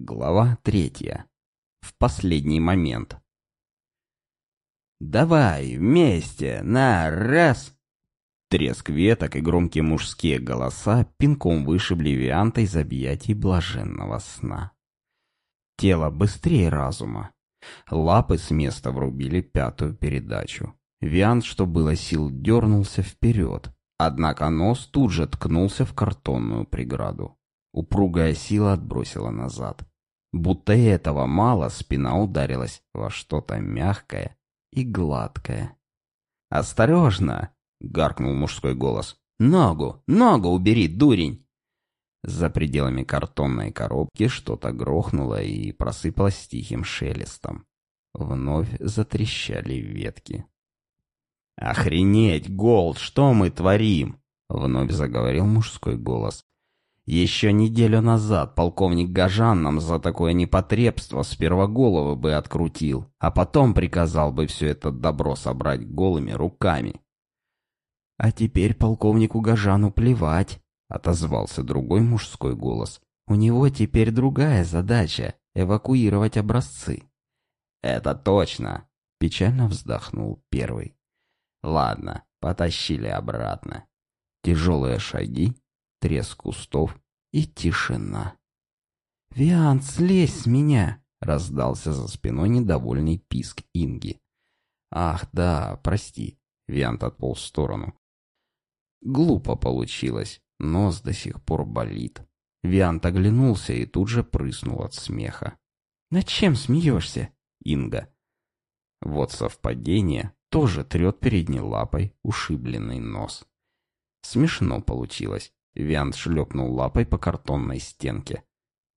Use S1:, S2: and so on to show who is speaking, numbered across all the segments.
S1: Глава третья. В последний момент. «Давай, вместе, на, раз!» Треск веток и громкие мужские голоса пинком вышибли Вианта из объятий блаженного сна. Тело быстрее разума. Лапы с места врубили пятую передачу. Виант, что было сил, дернулся вперед, однако нос тут же ткнулся в картонную преграду. Упругая сила отбросила назад. Будто и этого мало, спина ударилась во что-то мягкое и гладкое. «Осторожно!» — гаркнул мужской голос. «Ногу! Ногу убери, дурень!» За пределами картонной коробки что-то грохнуло и просыпалось тихим шелестом. Вновь затрещали ветки. «Охренеть, Голд, что мы творим?» — вновь заговорил мужской голос. Еще неделю назад полковник Гажан нам за такое непотребство сперва головы бы открутил, а потом приказал бы все это добро собрать голыми руками. — А теперь полковнику Гажану плевать, — отозвался другой мужской голос. — У него теперь другая задача — эвакуировать образцы. — Это точно, — печально вздохнул первый. — Ладно, потащили обратно. Тяжелые шаги, треск кустов и тишина. «Виант, слезь с меня!» — раздался за спиной недовольный писк Инги. «Ах, да, прости!» — Виант отполз в сторону. Глупо получилось, нос до сих пор болит. Виант оглянулся и тут же прыснул от смеха. «Над чем смеешься?» Инга. Вот совпадение тоже трет передней лапой ушибленный нос. Смешно получилось. Виант шлепнул лапой по картонной стенке.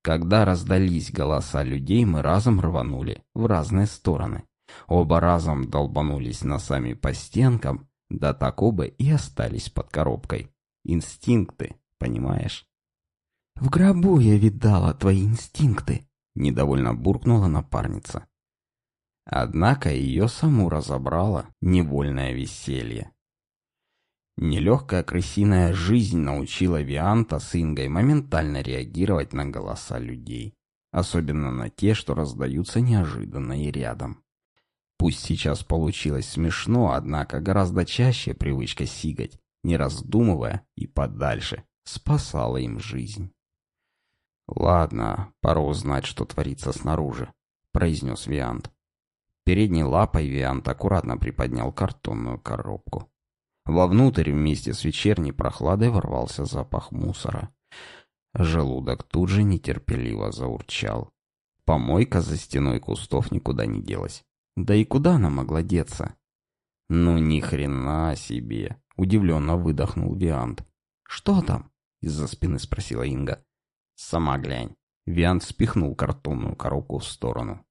S1: Когда раздались голоса людей, мы разом рванули в разные стороны. Оба разом долбанулись носами по стенкам, да так оба и остались под коробкой. Инстинкты, понимаешь? «В гробу я видала твои инстинкты», — недовольно буркнула напарница. Однако ее саму разобрало невольное веселье. Нелегкая крысиная жизнь научила Вианта с Ингой моментально реагировать на голоса людей. Особенно на те, что раздаются неожиданно и рядом. Пусть сейчас получилось смешно, однако гораздо чаще привычка сигать, не раздумывая и подальше, спасала им жизнь. «Ладно, пора узнать, что творится снаружи», — произнес Виант. Передней лапой Виант аккуратно приподнял картонную коробку. Вовнутрь вместе с вечерней прохладой ворвался запах мусора. Желудок тут же нетерпеливо заурчал. Помойка за стеной кустов никуда не делась. Да и куда она могла деться? Ну ни хрена себе, удивленно выдохнул Виант. Что там? Из-за спины спросила Инга. Сама глянь. Виант спихнул картонную коробку в сторону.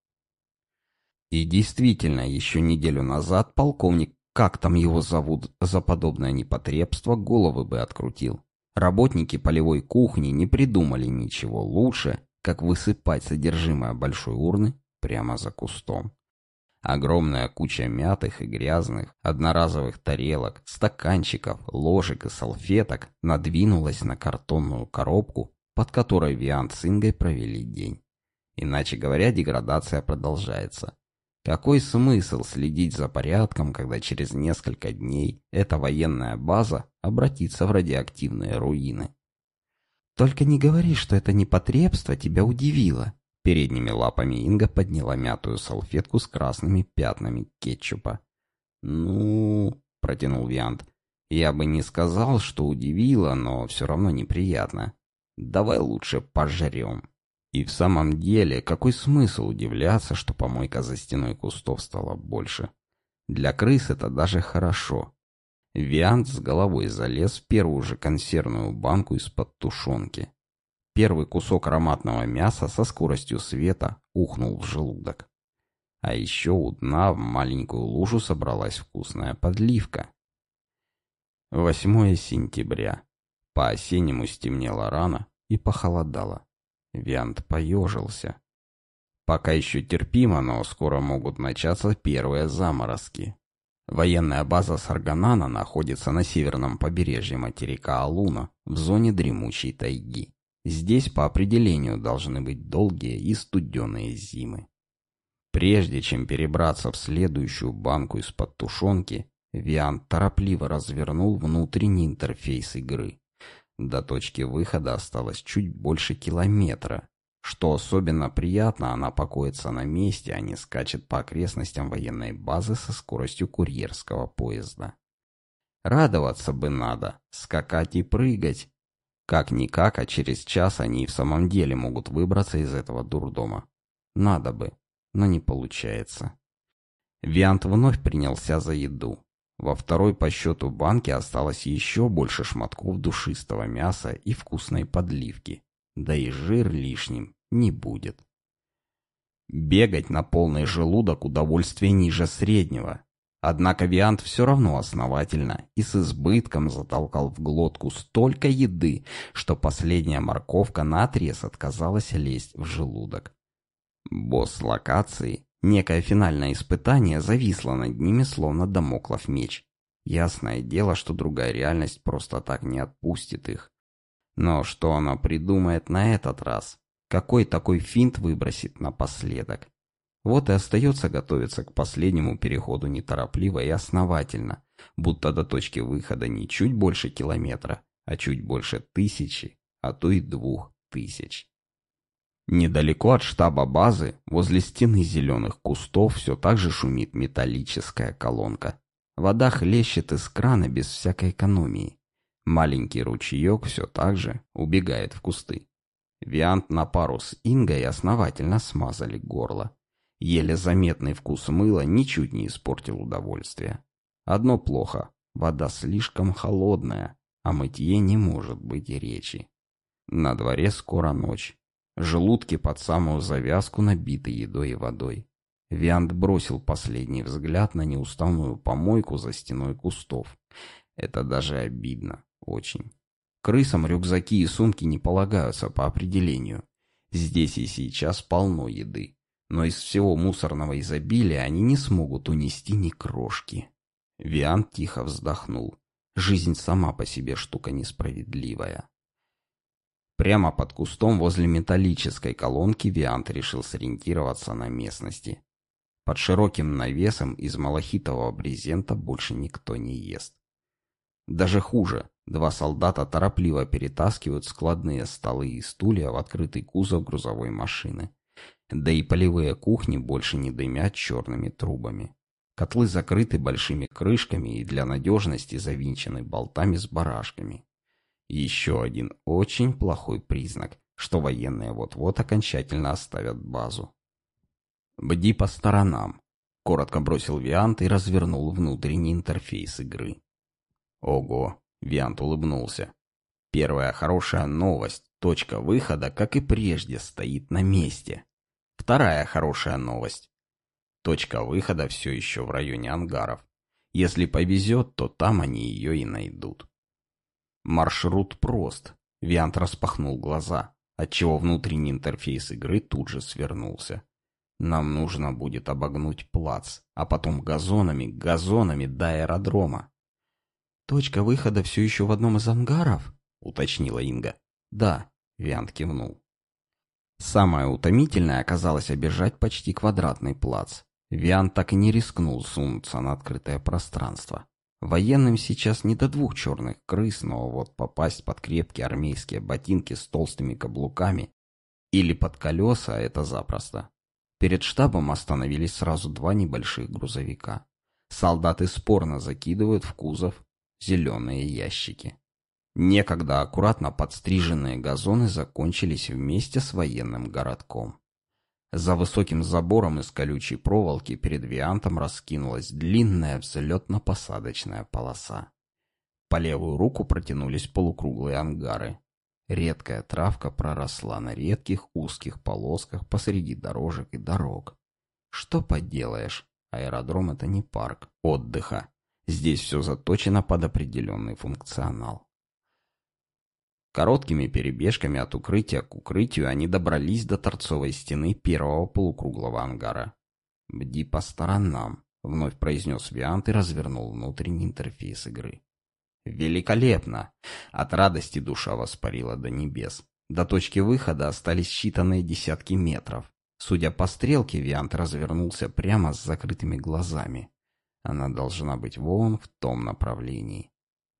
S1: И действительно, еще неделю назад полковник как там его зовут, за подобное непотребство головы бы открутил. Работники полевой кухни не придумали ничего лучше, как высыпать содержимое большой урны прямо за кустом. Огромная куча мятых и грязных, одноразовых тарелок, стаканчиков, ложек и салфеток надвинулась на картонную коробку, под которой Виант с Ингой провели день. Иначе говоря, деградация продолжается. Какой смысл следить за порядком, когда через несколько дней эта военная база обратится в радиоактивные руины? «Только не говори, что это непотребство тебя удивило». Передними лапами Инга подняла мятую салфетку с красными пятнами кетчупа. «Ну...» — протянул Виант. «Я бы не сказал, что удивило, но все равно неприятно. Давай лучше пожрем». И в самом деле, какой смысл удивляться, что помойка за стеной кустов стала больше? Для крыс это даже хорошо. Виант с головой залез в первую же консервную банку из-под тушенки. Первый кусок ароматного мяса со скоростью света ухнул в желудок. А еще у дна в маленькую лужу собралась вкусная подливка. 8 сентября. По-осеннему стемнело рано и похолодало. Виант поежился. Пока еще терпимо, но скоро могут начаться первые заморозки. Военная база Сарганана находится на северном побережье материка Алуна, в зоне дремучей тайги. Здесь по определению должны быть долгие и студеные зимы. Прежде чем перебраться в следующую банку из-под тушенки, Виант торопливо развернул внутренний интерфейс игры. До точки выхода осталось чуть больше километра. Что особенно приятно, она покоится на месте, а не скачет по окрестностям военной базы со скоростью курьерского поезда. Радоваться бы надо, скакать и прыгать. Как-никак, а через час они и в самом деле могут выбраться из этого дурдома. Надо бы, но не получается. Виант вновь принялся за еду. Во второй по счету банке осталось еще больше шматков душистого мяса и вкусной подливки. Да и жир лишним не будет. Бегать на полный желудок удовольствие ниже среднего. Однако Виант все равно основательно и с избытком затолкал в глотку столько еды, что последняя морковка наотрез отказалась лезть в желудок. Босс локации Некое финальное испытание зависло над ними, словно домоклов меч. Ясное дело, что другая реальность просто так не отпустит их. Но что она придумает на этот раз? Какой такой финт выбросит напоследок? Вот и остается готовиться к последнему переходу неторопливо и основательно, будто до точки выхода не чуть больше километра, а чуть больше тысячи, а то и двух тысяч. Недалеко от штаба базы, возле стены зеленых кустов, все так же шумит металлическая колонка. Вода хлещет из крана без всякой экономии. Маленький ручеек все так же убегает в кусты. Виант на пару с Ингой основательно смазали горло. Еле заметный вкус мыла ничуть не испортил удовольствие. Одно плохо — вода слишком холодная, о мытье не может быть и речи. На дворе скоро ночь. Желудки под самую завязку набиты едой и водой. Виант бросил последний взгляд на неуставную помойку за стеной кустов. Это даже обидно. Очень. Крысам рюкзаки и сумки не полагаются по определению. Здесь и сейчас полно еды. Но из всего мусорного изобилия они не смогут унести ни крошки. Виант тихо вздохнул. Жизнь сама по себе штука несправедливая. Прямо под кустом возле металлической колонки Виант решил сориентироваться на местности. Под широким навесом из малахитового брезента больше никто не ест. Даже хуже, два солдата торопливо перетаскивают складные столы и стулья в открытый кузов грузовой машины. Да и полевые кухни больше не дымят черными трубами. Котлы закрыты большими крышками и для надежности завинчены болтами с барашками. Еще один очень плохой признак, что военные вот-вот окончательно оставят базу. «Бди по сторонам», — коротко бросил Виант и развернул внутренний интерфейс игры. «Ого!» — Виант улыбнулся. «Первая хорошая новость. Точка выхода, как и прежде, стоит на месте. Вторая хорошая новость. Точка выхода все еще в районе ангаров. Если повезет, то там они ее и найдут. Маршрут прост. Виант распахнул глаза, отчего внутренний интерфейс игры тут же свернулся. Нам нужно будет обогнуть плац, а потом газонами, газонами до аэродрома. «Точка выхода все еще в одном из ангаров?» — уточнила Инга. «Да», — Виант кивнул. Самое утомительное оказалось обижать почти квадратный плац. Виант так и не рискнул сунуться на открытое пространство. Военным сейчас не до двух черных крыс, но вот попасть под крепкие армейские ботинки с толстыми каблуками или под колеса — это запросто. Перед штабом остановились сразу два небольших грузовика. Солдаты спорно закидывают в кузов зеленые ящики. Некогда аккуратно подстриженные газоны закончились вместе с военным городком. За высоким забором из колючей проволоки перед Виантом раскинулась длинная взлетно-посадочная полоса. По левую руку протянулись полукруглые ангары. Редкая травка проросла на редких узких полосках посреди дорожек и дорог. Что поделаешь, аэродром это не парк отдыха. Здесь все заточено под определенный функционал. Короткими перебежками от укрытия к укрытию они добрались до торцовой стены первого полукруглого ангара. «Бди по сторонам», — вновь произнес Виант и развернул внутренний интерфейс игры. «Великолепно!» От радости душа воспарила до небес. До точки выхода остались считанные десятки метров. Судя по стрелке, Виант развернулся прямо с закрытыми глазами. Она должна быть вон в том направлении.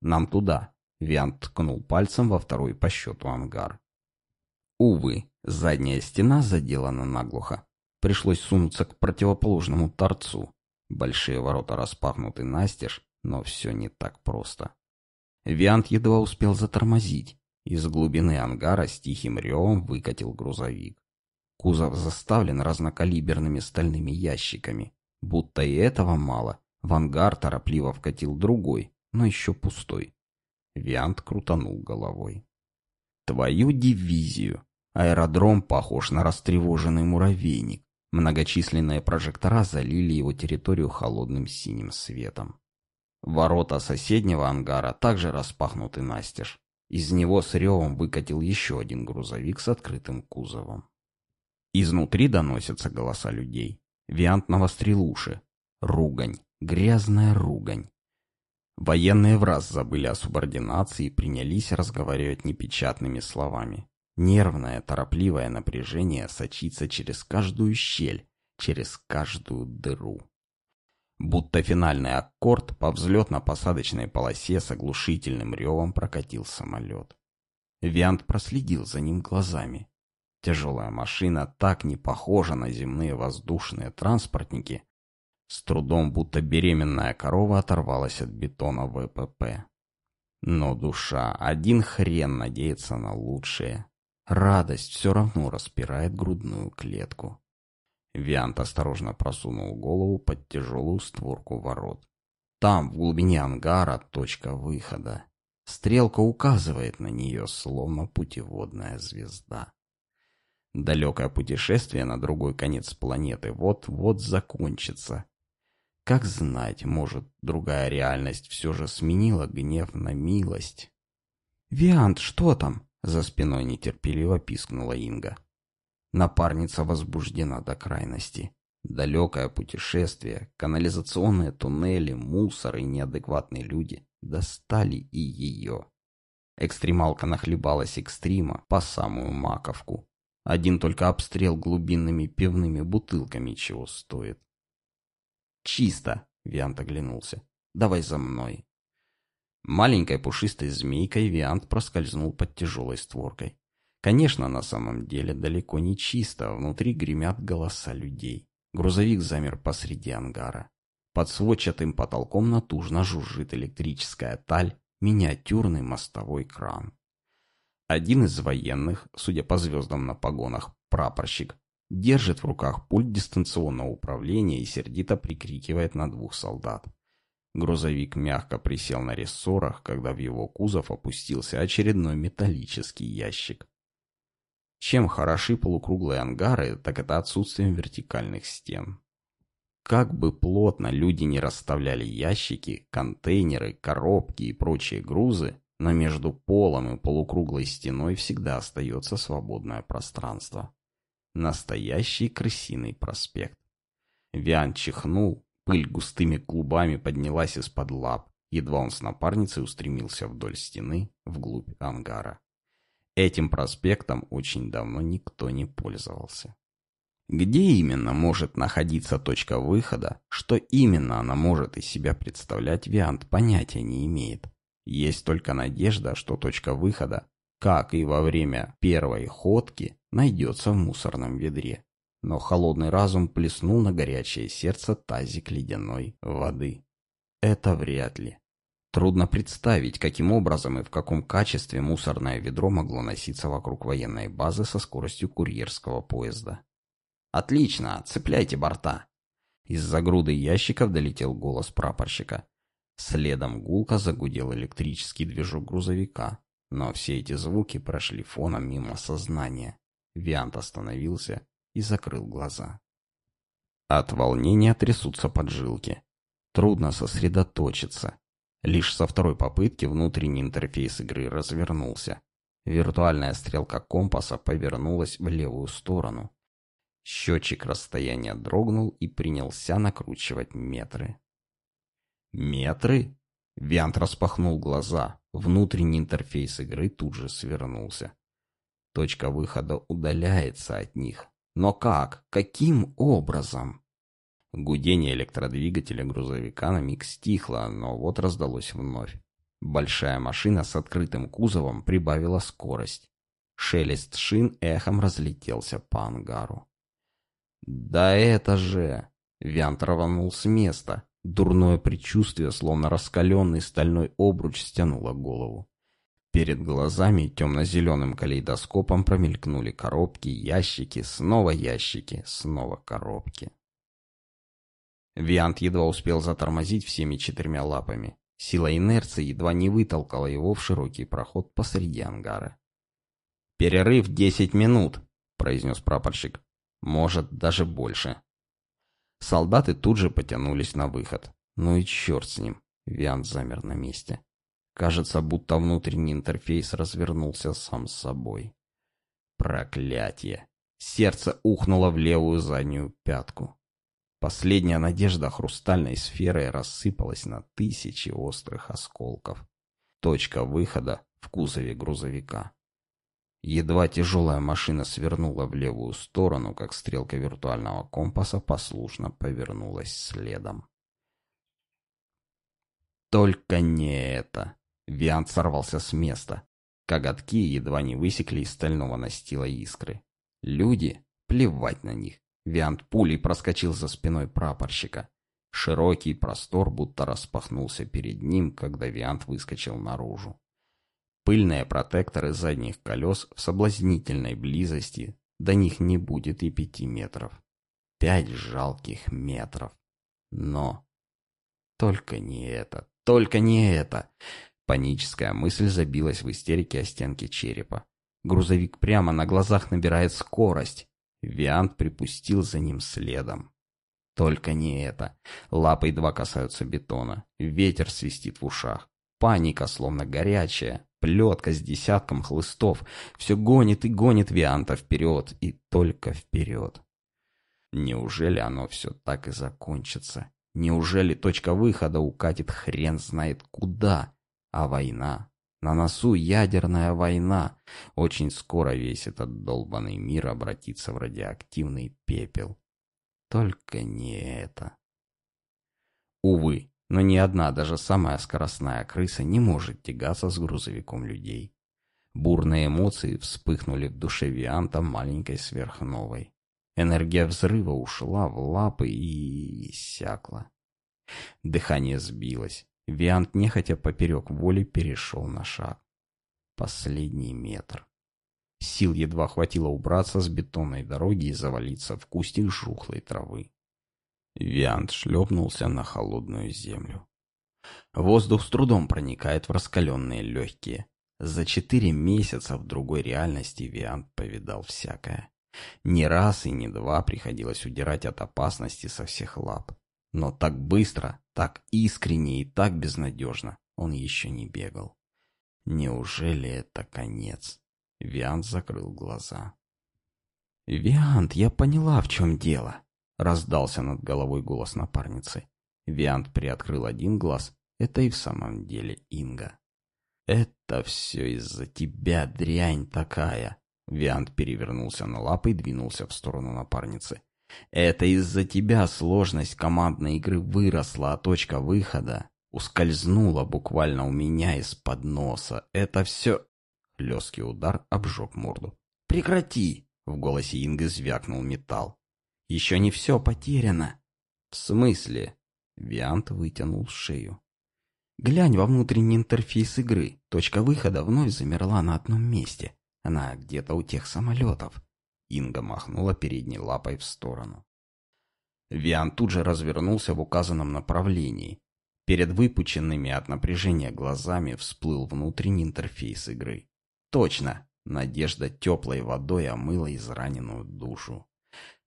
S1: «Нам туда!» — Виант ткнул пальцем во второй по счету ангар. Увы, задняя стена заделана наглухо. Пришлось сунуться к противоположному торцу. Большие ворота распахнуты настежь, но все не так просто. Виант едва успел затормозить. Из глубины ангара с тихим ревом выкатил грузовик. Кузов заставлен разнокалиберными стальными ящиками. Будто и этого мало, в ангар торопливо вкатил другой, но еще пустой. Виант крутанул головой. «Твою дивизию!» Аэродром похож на растревоженный муравейник. Многочисленные прожектора залили его территорию холодным синим светом. Ворота соседнего ангара также распахнуты настежь. Из него с ревом выкатил еще один грузовик с открытым кузовом. Изнутри доносятся голоса людей. Виант навострил уши. Ругань. Грязная ругань. Военные в раз забыли о субординации и принялись разговаривать непечатными словами. Нервное, торопливое напряжение сочится через каждую щель, через каждую дыру. Будто финальный аккорд по взлетно-посадочной полосе с оглушительным ревом прокатил самолет. Виант проследил за ним глазами. Тяжелая машина так не похожа на земные воздушные транспортники, с трудом будто беременная корова оторвалась от бетона ВПП. Но душа, один хрен надеется на лучшее. Радость все равно распирает грудную клетку. Виант осторожно просунул голову под тяжелую створку ворот. Там, в глубине ангара, точка выхода. Стрелка указывает на нее, словно путеводная звезда. Далекое путешествие на другой конец планеты вот-вот закончится. Как знать, может, другая реальность все же сменила гнев на милость. «Виант, что там?» За спиной нетерпеливо пискнула Инга. Напарница возбуждена до крайности. Далекое путешествие, канализационные туннели, мусор и неадекватные люди достали и ее. Экстремалка нахлебалась экстрима по самую маковку. Один только обстрел глубинными пивными бутылками чего стоит. «Чисто!» — Виант оглянулся. «Давай за мной!» Маленькой пушистой змейкой Виант проскользнул под тяжелой створкой. Конечно, на самом деле далеко не чисто, а внутри гремят голоса людей. Грузовик замер посреди ангара. Под сводчатым потолком натужно жужжит электрическая таль, миниатюрный мостовой кран. Один из военных, судя по звездам на погонах, прапорщик, держит в руках пульт дистанционного управления и сердито прикрикивает на двух солдат. Грузовик мягко присел на рессорах, когда в его кузов опустился очередной металлический ящик. Чем хороши полукруглые ангары, так это отсутствием вертикальных стен. Как бы плотно люди не расставляли ящики, контейнеры, коробки и прочие грузы, но между полом и полукруглой стеной всегда остается свободное пространство. Настоящий крысиный проспект. Виан чихнул, Пыль густыми клубами поднялась из-под лап. Едва он с напарницей устремился вдоль стены, вглубь ангара. Этим проспектом очень давно никто не пользовался. Где именно может находиться точка выхода, что именно она может из себя представлять, Виант понятия не имеет. Есть только надежда, что точка выхода, как и во время первой ходки, найдется в мусорном ведре но холодный разум плеснул на горячее сердце тазик ледяной воды. Это вряд ли. Трудно представить, каким образом и в каком качестве мусорное ведро могло носиться вокруг военной базы со скоростью курьерского поезда. «Отлично! Цепляйте борта!» Из-за груды ящиков долетел голос прапорщика. Следом гулко загудел электрический движок грузовика, но все эти звуки прошли фоном мимо сознания. Виант остановился и закрыл глаза. От волнения трясутся поджилки. Трудно сосредоточиться. Лишь со второй попытки внутренний интерфейс игры развернулся. Виртуальная стрелка компаса повернулась в левую сторону. Счетчик расстояния дрогнул и принялся накручивать метры. «Метры?» Виант распахнул глаза. Внутренний интерфейс игры тут же свернулся. Точка выхода удаляется от них. Но как? Каким образом? Гудение электродвигателя грузовика на миг стихло, но вот раздалось вновь. Большая машина с открытым кузовом прибавила скорость. Шелест шин эхом разлетелся по ангару. «Да это же...» Вянт рванул с места. Дурное предчувствие, словно раскаленный стальной обруч, стянуло голову. Перед глазами темно-зеленым калейдоскопом промелькнули коробки, ящики, снова ящики, снова коробки. Виант едва успел затормозить всеми четырьмя лапами. Сила инерции едва не вытолкала его в широкий проход посреди ангара. «Перерыв десять минут», — произнес прапорщик. «Может, даже больше». Солдаты тут же потянулись на выход. Ну и черт с ним. Виант замер на месте. Кажется, будто внутренний интерфейс развернулся сам с собой. Проклятие! Сердце ухнуло в левую заднюю пятку. Последняя надежда хрустальной сферой рассыпалась на тысячи острых осколков. Точка выхода в кузове грузовика. Едва тяжелая машина свернула в левую сторону, как стрелка виртуального компаса послушно повернулась следом. Только не это. Виант сорвался с места. Коготки едва не высекли из стального настила искры. Люди? Плевать на них. Виант пулей проскочил за спиной прапорщика. Широкий простор будто распахнулся перед ним, когда Виант выскочил наружу. Пыльные протекторы задних колес в соблазнительной близости, до них не будет и пяти метров. Пять жалких метров. Но... Только не это, только не это. Паническая мысль забилась в истерике о стенке черепа. Грузовик прямо на глазах набирает скорость. Виант припустил за ним следом. Только не это. Лапы едва касаются бетона. Ветер свистит в ушах. Паника, словно горячая. Плетка с десятком хлыстов. Все гонит и гонит Вианта вперед. И только вперед. Неужели оно все так и закончится? Неужели точка выхода укатит хрен знает куда? А война? На носу ядерная война. Очень скоро весь этот долбанный мир обратится в радиоактивный пепел. Только не это. Увы, но ни одна, даже самая скоростная крыса не может тягаться с грузовиком людей. Бурные эмоции вспыхнули в душе Вианта маленькой сверхновой. Энергия взрыва ушла в лапы и иссякла. Дыхание сбилось. Виант нехотя поперек воли перешел на шаг. Последний метр. Сил едва хватило убраться с бетонной дороги и завалиться в кустик жухлой травы. Виант шлепнулся на холодную землю. Воздух с трудом проникает в раскаленные легкие. За четыре месяца в другой реальности Виант повидал всякое. Не раз и не два приходилось удирать от опасности со всех лап. Но так быстро, так искренне и так безнадежно он еще не бегал. Неужели это конец? Виант закрыл глаза. «Виант, я поняла, в чем дело!» Раздался над головой голос напарницы. Виант приоткрыл один глаз. Это и в самом деле Инга. «Это все из-за тебя, дрянь такая!» Виант перевернулся на лапы и двинулся в сторону напарницы. Это из-за тебя сложность командной игры выросла, а точка выхода ускользнула буквально у меня из-под носа. Это все... Лёгкий удар обжег морду. «Прекрати!» — в голосе Инги звякнул металл. «Еще не все потеряно!» «В смысле?» — Виант вытянул шею. «Глянь во внутренний интерфейс игры. Точка выхода вновь замерла на одном месте. Она где-то у тех самолетов. Инга махнула передней лапой в сторону. Виан тут же развернулся в указанном направлении. Перед выпученными от напряжения глазами всплыл внутренний интерфейс игры. Точно! Надежда теплой водой омыла израненную душу.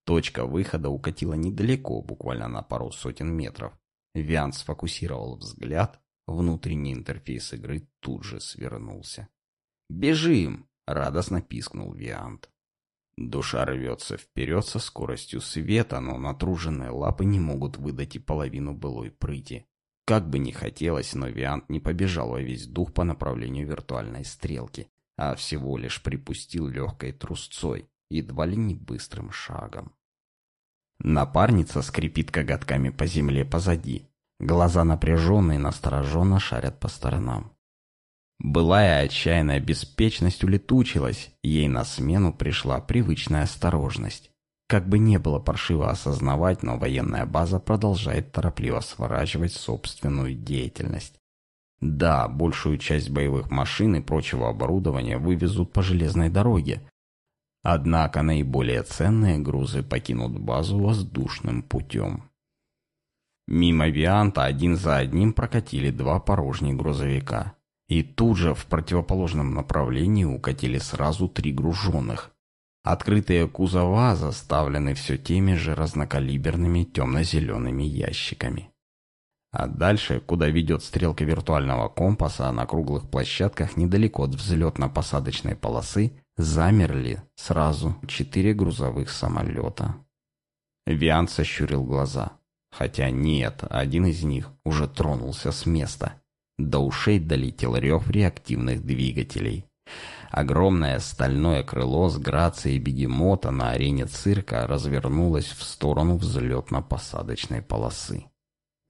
S1: Точка выхода укатила недалеко, буквально на пару сотен метров. Виан сфокусировал взгляд, внутренний интерфейс игры тут же свернулся. «Бежим!» — радостно пискнул Виант. Душа рвется вперед со скоростью света, но натруженные лапы не могут выдать и половину былой прыти. Как бы ни хотелось, но Виант не побежал во весь дух по направлению виртуальной стрелки. а всего лишь припустил легкой трусцой, едва ли не быстрым шагом. Напарница скрипит коготками по земле позади. Глаза напряженные настороженно шарят по сторонам. Былая отчаянная беспечность улетучилась, ей на смену пришла привычная осторожность. Как бы не было паршиво осознавать, но военная база продолжает торопливо сворачивать собственную деятельность. Да, большую часть боевых машин и прочего оборудования вывезут по железной дороге. Однако наиболее ценные грузы покинут базу воздушным путем. Мимо Вианта один за одним прокатили два порожних грузовика. И тут же в противоположном направлении укатили сразу три груженных. Открытые кузова заставлены все теми же разнокалиберными темно-зелеными ящиками. А дальше, куда ведет стрелка виртуального компаса, на круглых площадках недалеко от взлетно-посадочной полосы замерли сразу четыре грузовых самолета. Виан сощурил глаза. Хотя нет, один из них уже тронулся с места. До ушей долетел рев реактивных двигателей. Огромное стальное крыло с грацией бегемота на арене цирка развернулось в сторону взлетно-посадочной полосы.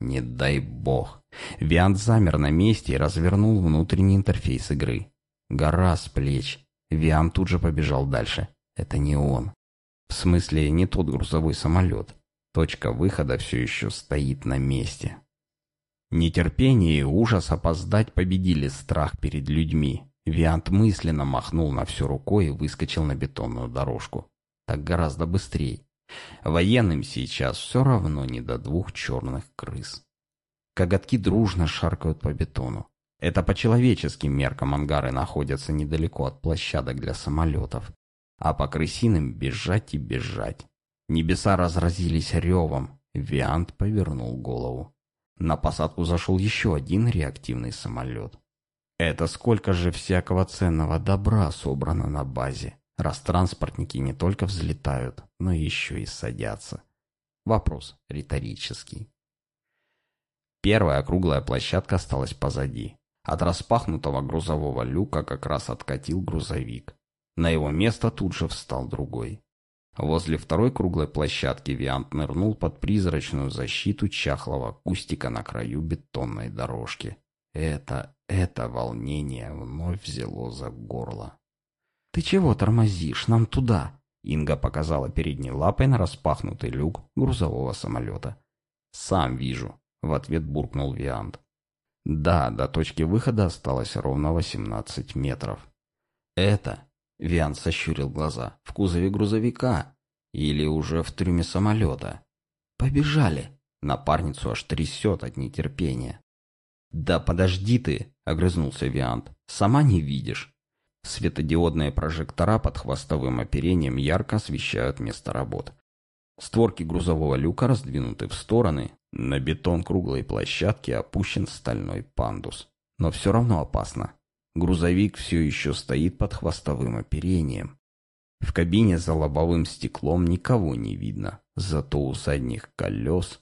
S1: Не дай бог. Виант замер на месте и развернул внутренний интерфейс игры. Гора с плеч. Виан тут же побежал дальше. Это не он. В смысле, не тот грузовой самолет. Точка выхода все еще стоит на месте. Нетерпение и ужас опоздать победили страх перед людьми. Виант мысленно махнул на всю рукой и выскочил на бетонную дорожку. Так гораздо быстрее. Военным сейчас все равно не до двух черных крыс. Коготки дружно шаркают по бетону. Это по человеческим меркам ангары находятся недалеко от площадок для самолетов. А по крысиным бежать и бежать. Небеса разразились ревом. Виант повернул голову. На посадку зашел еще один реактивный самолет. Это сколько же всякого ценного добра собрано на базе раз транспортники не только взлетают, но еще и садятся. Вопрос риторический. Первая круглая площадка осталась позади. От распахнутого грузового люка как раз откатил грузовик. На его место тут же встал другой. Возле второй круглой площадки Виант нырнул под призрачную защиту чахлого кустика на краю бетонной дорожки. Это, это волнение вновь взяло за горло. «Ты чего тормозишь? Нам туда!» Инга показала передней лапой на распахнутый люк грузового самолета. «Сам вижу», — в ответ буркнул Виант. «Да, до точки выхода осталось ровно 18 метров». «Это...» — Виант сощурил глаза. «В кузове грузовика? Или уже в трюме самолета?» «Побежали!» Напарницу аж трясет от нетерпения. «Да подожди ты!» — огрызнулся Виант. «Сама не видишь. Светодиодные прожектора под хвостовым оперением ярко освещают место работ. Створки грузового люка раздвинуты в стороны, на бетон круглой площадки опущен стальной пандус. Но все равно опасно. Грузовик все еще стоит под хвостовым оперением. В кабине за лобовым стеклом никого не видно, зато у задних колес...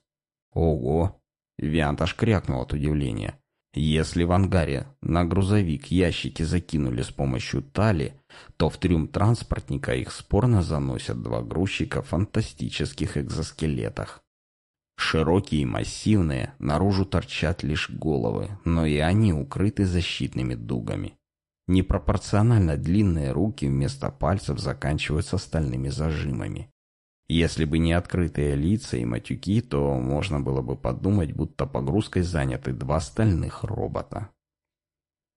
S1: Ого! Виант аж крякнул от удивления. Если в ангаре на грузовик ящики закинули с помощью тали, то в трюм транспортника их спорно заносят два грузчика в фантастических экзоскелетах. Широкие и массивные, наружу торчат лишь головы, но и они укрыты защитными дугами. Непропорционально длинные руки вместо пальцев заканчиваются стальными зажимами. Если бы не открытые лица и матюки, то можно было бы подумать, будто погрузкой заняты два стальных робота.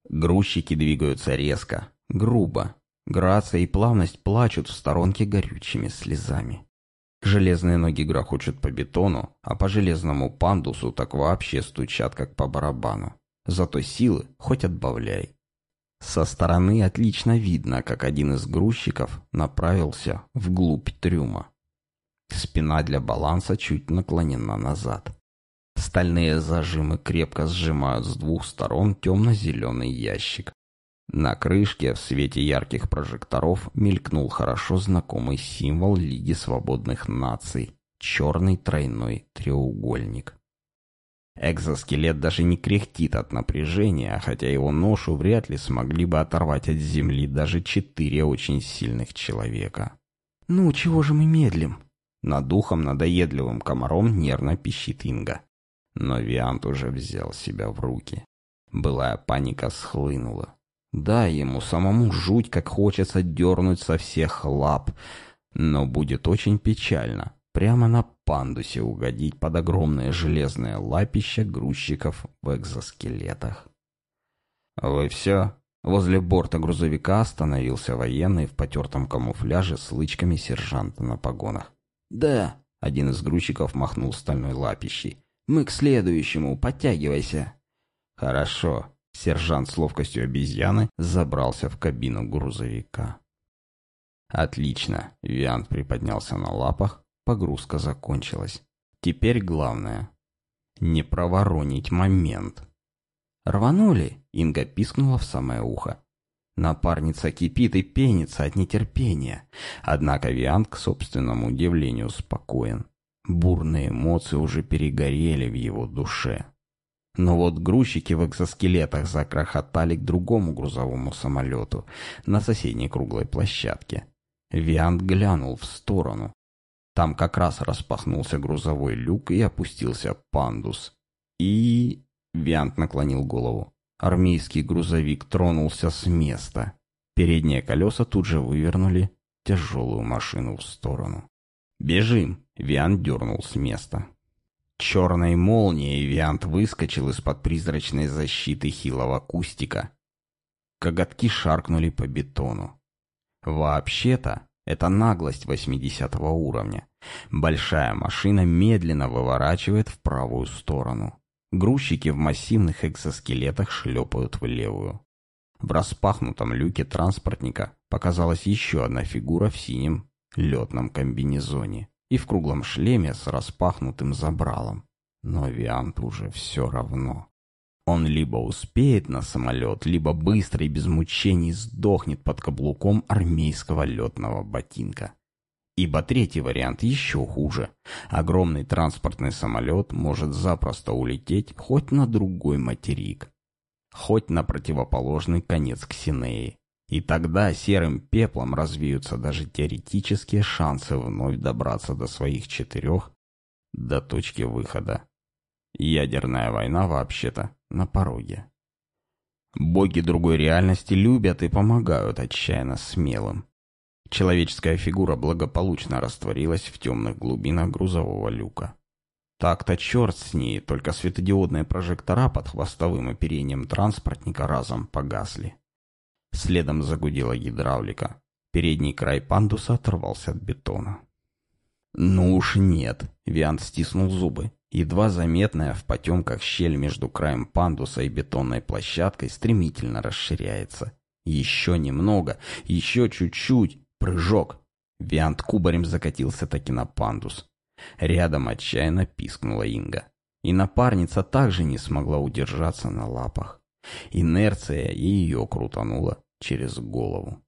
S1: Грузчики двигаются резко, грубо. Грация и плавность плачут в сторонке горючими слезами. Железные ноги грохочут по бетону, а по железному пандусу так вообще стучат, как по барабану. Зато силы хоть отбавляй. Со стороны отлично видно, как один из грузчиков направился вглубь трюма. Спина для баланса чуть наклонена назад. Стальные зажимы крепко сжимают с двух сторон темно-зеленый ящик. На крышке в свете ярких прожекторов мелькнул хорошо знакомый символ Лиги Свободных Наций — черный тройной треугольник. Экзоскелет даже не кряхтит от напряжения, хотя его ношу вряд ли смогли бы оторвать от земли даже четыре очень сильных человека. «Ну, чего же мы медлим?» Над духом надоедливым комаром нервно пищит Инга. Но Виант уже взял себя в руки. Былая паника схлынула. Да, ему самому жуть, как хочется дернуть со всех лап, но будет очень печально, прямо на пандусе угодить под огромное железное лапище грузчиков в экзоскелетах. «Вы все?» Возле борта грузовика остановился военный в потертом камуфляже с лычками сержанта на погонах. «Да», — один из грузчиков махнул стальной лапищей. «Мы к следующему, подтягивайся». «Хорошо», — сержант с ловкостью обезьяны забрался в кабину грузовика. «Отлично», — Виант приподнялся на лапах, Погрузка закончилась. Теперь главное — не проворонить момент. «Рванули!» — Инга пискнула в самое ухо. Напарница кипит и пенится от нетерпения. Однако Виант, к собственному удивлению, спокоен. Бурные эмоции уже перегорели в его душе. Но вот грузчики в экзоскелетах закрохотали к другому грузовому самолету на соседней круглой площадке. Виант глянул в сторону. Там как раз распахнулся грузовой люк и опустился пандус. И... Виант наклонил голову. Армейский грузовик тронулся с места. Передние колеса тут же вывернули тяжелую машину в сторону. «Бежим!» — Виант дернул с места. Черной молнией Виант выскочил из-под призрачной защиты хилого кустика. Коготки шаркнули по бетону. Вообще-то, это наглость 80 уровня. Большая машина медленно выворачивает в правую сторону. Грузчики в массивных экзоскелетах шлепают в левую. В распахнутом люке транспортника показалась еще одна фигура в синем летном комбинезоне и в круглом шлеме с распахнутым забралом. Но Виант уже все равно. Он либо успеет на самолет, либо быстро и без мучений сдохнет под каблуком армейского летного ботинка. Ибо третий вариант еще хуже. Огромный транспортный самолет может запросто улететь хоть на другой материк, хоть на противоположный конец Ксинеи. И тогда серым пеплом развеются даже теоретические шансы вновь добраться до своих четырех до точки выхода. Ядерная война вообще-то на пороге. Боги другой реальности любят и помогают отчаянно смелым. Человеческая фигура благополучно растворилась в темных глубинах грузового люка. Так-то черт с ней, только светодиодные прожектора под хвостовым оперением транспортника разом погасли. Следом загудела гидравлика. Передний край пандуса оторвался от бетона. «Ну уж нет», — Виант стиснул зубы. Едва заметная в потемках щель между краем пандуса и бетонной площадкой стремительно расширяется. Еще немного, еще чуть-чуть, прыжок. Виант кубарем закатился таки на пандус. Рядом отчаянно пискнула Инга. И напарница также не смогла удержаться на лапах. Инерция ее крутанула через голову.